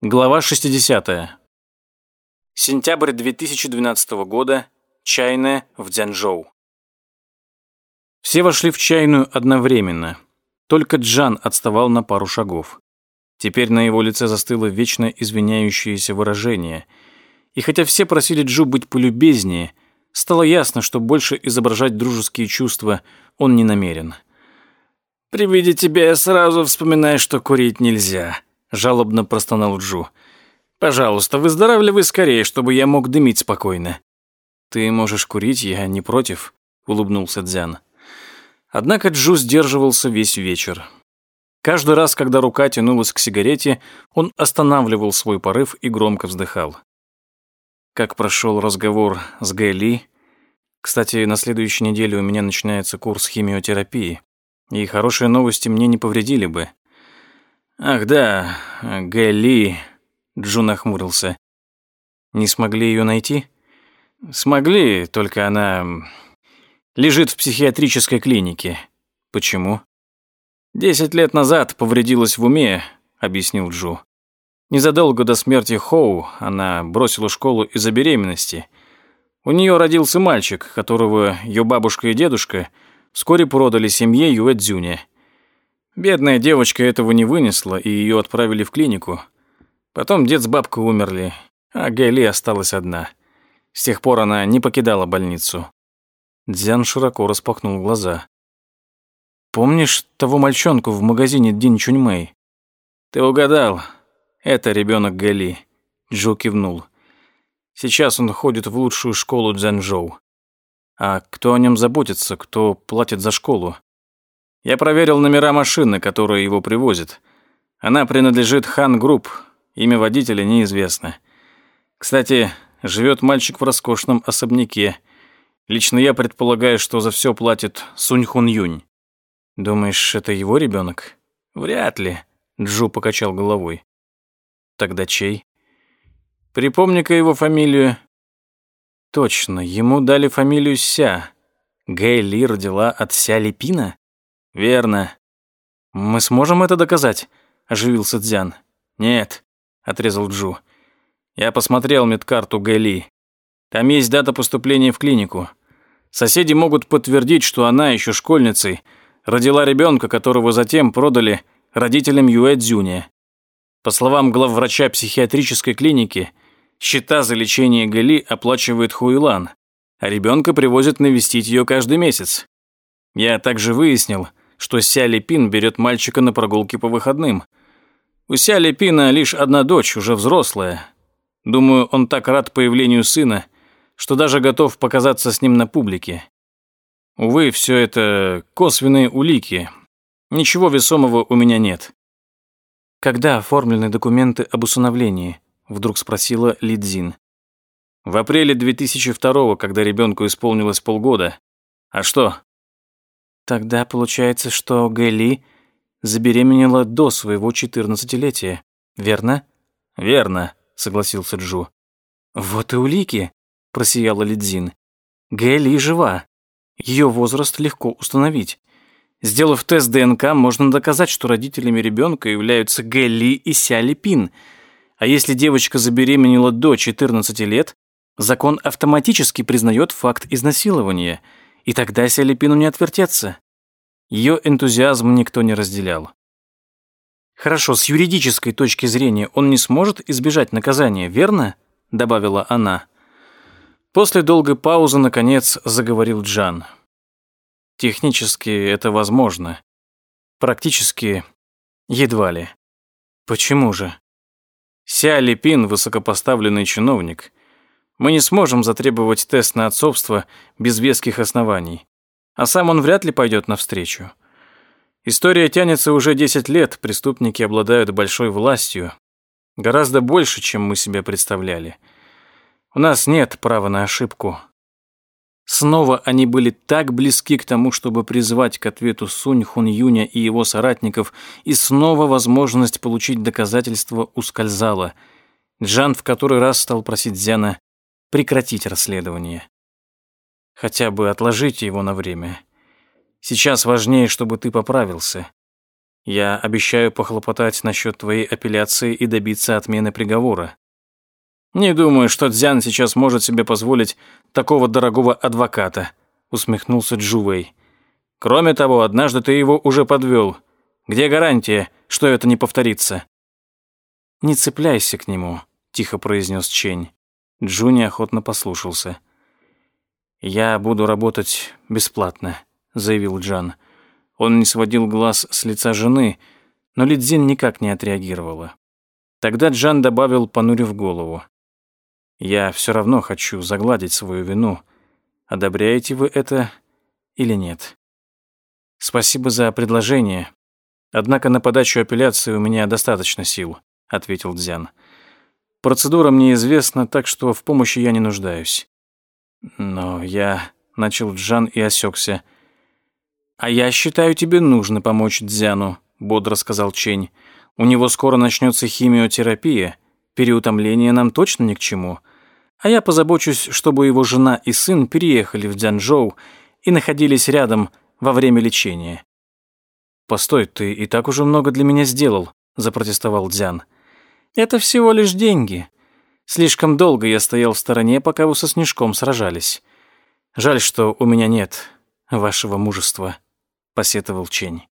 Глава 60. Сентябрь 2012 года. Чайная в Дзянжоу. Все вошли в чайную одновременно. Только Джан отставал на пару шагов. Теперь на его лице застыло вечно извиняющееся выражение. И хотя все просили Джу быть полюбезнее, стало ясно, что больше изображать дружеские чувства он не намерен. «При виде тебя я сразу вспоминаю, что курить нельзя», жалобно простонал Джу. Пожалуйста, выздоравливай скорее, чтобы я мог дымить спокойно. Ты можешь курить, я не против, улыбнулся Дзян. Однако Джу сдерживался весь вечер. Каждый раз, когда рука тянулась к сигарете, он останавливал свой порыв и громко вздыхал. Как прошел разговор с Гэли? Кстати, на следующей неделе у меня начинается курс химиотерапии, и хорошие новости мне не повредили бы. «Ах да, Гэлли», — Джу нахмурился. «Не смогли ее найти?» «Смогли, только она лежит в психиатрической клинике». «Почему?» «Десять лет назад повредилась в уме», — объяснил Джу. Незадолго до смерти Хоу она бросила школу из-за беременности. У нее родился мальчик, которого ее бабушка и дедушка вскоре продали семье Юэцзюня. Бедная девочка этого не вынесла, и ее отправили в клинику. Потом дед с бабкой умерли, а Гэли осталась одна. С тех пор она не покидала больницу. Дзян широко распахнул глаза. «Помнишь того мальчонку в магазине Дин Чуньмэй?» «Ты угадал. Это ребенок Гэли», — Джо кивнул. «Сейчас он ходит в лучшую школу Дзянжоу. А кто о нем заботится, кто платит за школу?» Я проверил номера машины, которая его привозит. Она принадлежит Хан Групп. Имя водителя неизвестно. Кстати, живет мальчик в роскошном особняке. Лично я предполагаю, что за все платит Сунь Хун Юнь. Думаешь, это его ребенок? Вряд ли. Джу покачал головой. Тогда чей? Припомни-ка его фамилию. Точно, ему дали фамилию Ся. Гэй Ли родила от Ся Липина? «Верно». «Мы сможем это доказать?» – оживился Дзян. «Нет», – отрезал Джу. «Я посмотрел медкарту Гэли. Там есть дата поступления в клинику. Соседи могут подтвердить, что она еще школьницей родила ребенка, которого затем продали родителям Юэ Цзюня. По словам главврача психиатрической клиники, счета за лечение Гэли оплачивает Хуилан, а ребенка привозят навестить ее каждый месяц. Я также выяснил, что Ся Липин берет мальчика на прогулки по выходным. У Ся Липина лишь одна дочь, уже взрослая. Думаю, он так рад появлению сына, что даже готов показаться с ним на публике. Увы, все это косвенные улики. Ничего весомого у меня нет. «Когда оформлены документы об усыновлении?» — вдруг спросила Лидзин. «В апреле 2002 когда ребенку исполнилось полгода. А что?» Тогда получается, что Гэли забеременела до своего четырнадцатилетия, верно? Верно, согласился Джу. Вот и улики, просияла Лидзин. Гэли жива. Ее возраст легко установить. Сделав тест ДНК, можно доказать, что родителями ребенка являются Гэли и Сяли Пин. А если девочка забеременела до 14 лет, закон автоматически признает факт изнасилования – и тогда Селепину не отвертеться. Ее энтузиазм никто не разделял. «Хорошо, с юридической точки зрения он не сможет избежать наказания, верно?» — добавила она. После долгой паузы, наконец, заговорил Джан. «Технически это возможно. Практически едва ли. Почему же?» Ся Липин, высокопоставленный чиновник, мы не сможем затребовать тест на отцовство без веских оснований. А сам он вряд ли пойдет навстречу. История тянется уже 10 лет, преступники обладают большой властью. Гораздо больше, чем мы себе представляли. У нас нет права на ошибку. Снова они были так близки к тому, чтобы призвать к ответу Сунь Хун Юня и его соратников, и снова возможность получить доказательства ускользала. Джан в который раз стал просить Зяна прекратить расследование. Хотя бы отложите его на время. Сейчас важнее, чтобы ты поправился. Я обещаю похлопотать насчет твоей апелляции и добиться отмены приговора. Не думаю, что Дзян сейчас может себе позволить такого дорогого адвоката, усмехнулся Джувей. Кроме того, однажды ты его уже подвел. Где гарантия, что это не повторится? Не цепляйся к нему, тихо произнес Чень. Джу неохотно послушался. «Я буду работать бесплатно», — заявил Джан. Он не сводил глаз с лица жены, но Лидзин никак не отреагировала. Тогда Джан добавил, понурив голову. «Я все равно хочу загладить свою вину. Одобряете вы это или нет?» «Спасибо за предложение. Однако на подачу апелляции у меня достаточно сил», — ответил Дзян. Процедура мне известна, так что в помощи я не нуждаюсь. Но я... Начал Джан и осекся. «А я считаю, тебе нужно помочь Дзяну», — бодро сказал Чень. «У него скоро начнется химиотерапия. Переутомление нам точно ни к чему. А я позабочусь, чтобы его жена и сын переехали в Дзянчжоу и находились рядом во время лечения». «Постой, ты и так уже много для меня сделал», — запротестовал Дзян. Это всего лишь деньги. Слишком долго я стоял в стороне, пока вы со Снежком сражались. Жаль, что у меня нет вашего мужества», — посетовал Чень.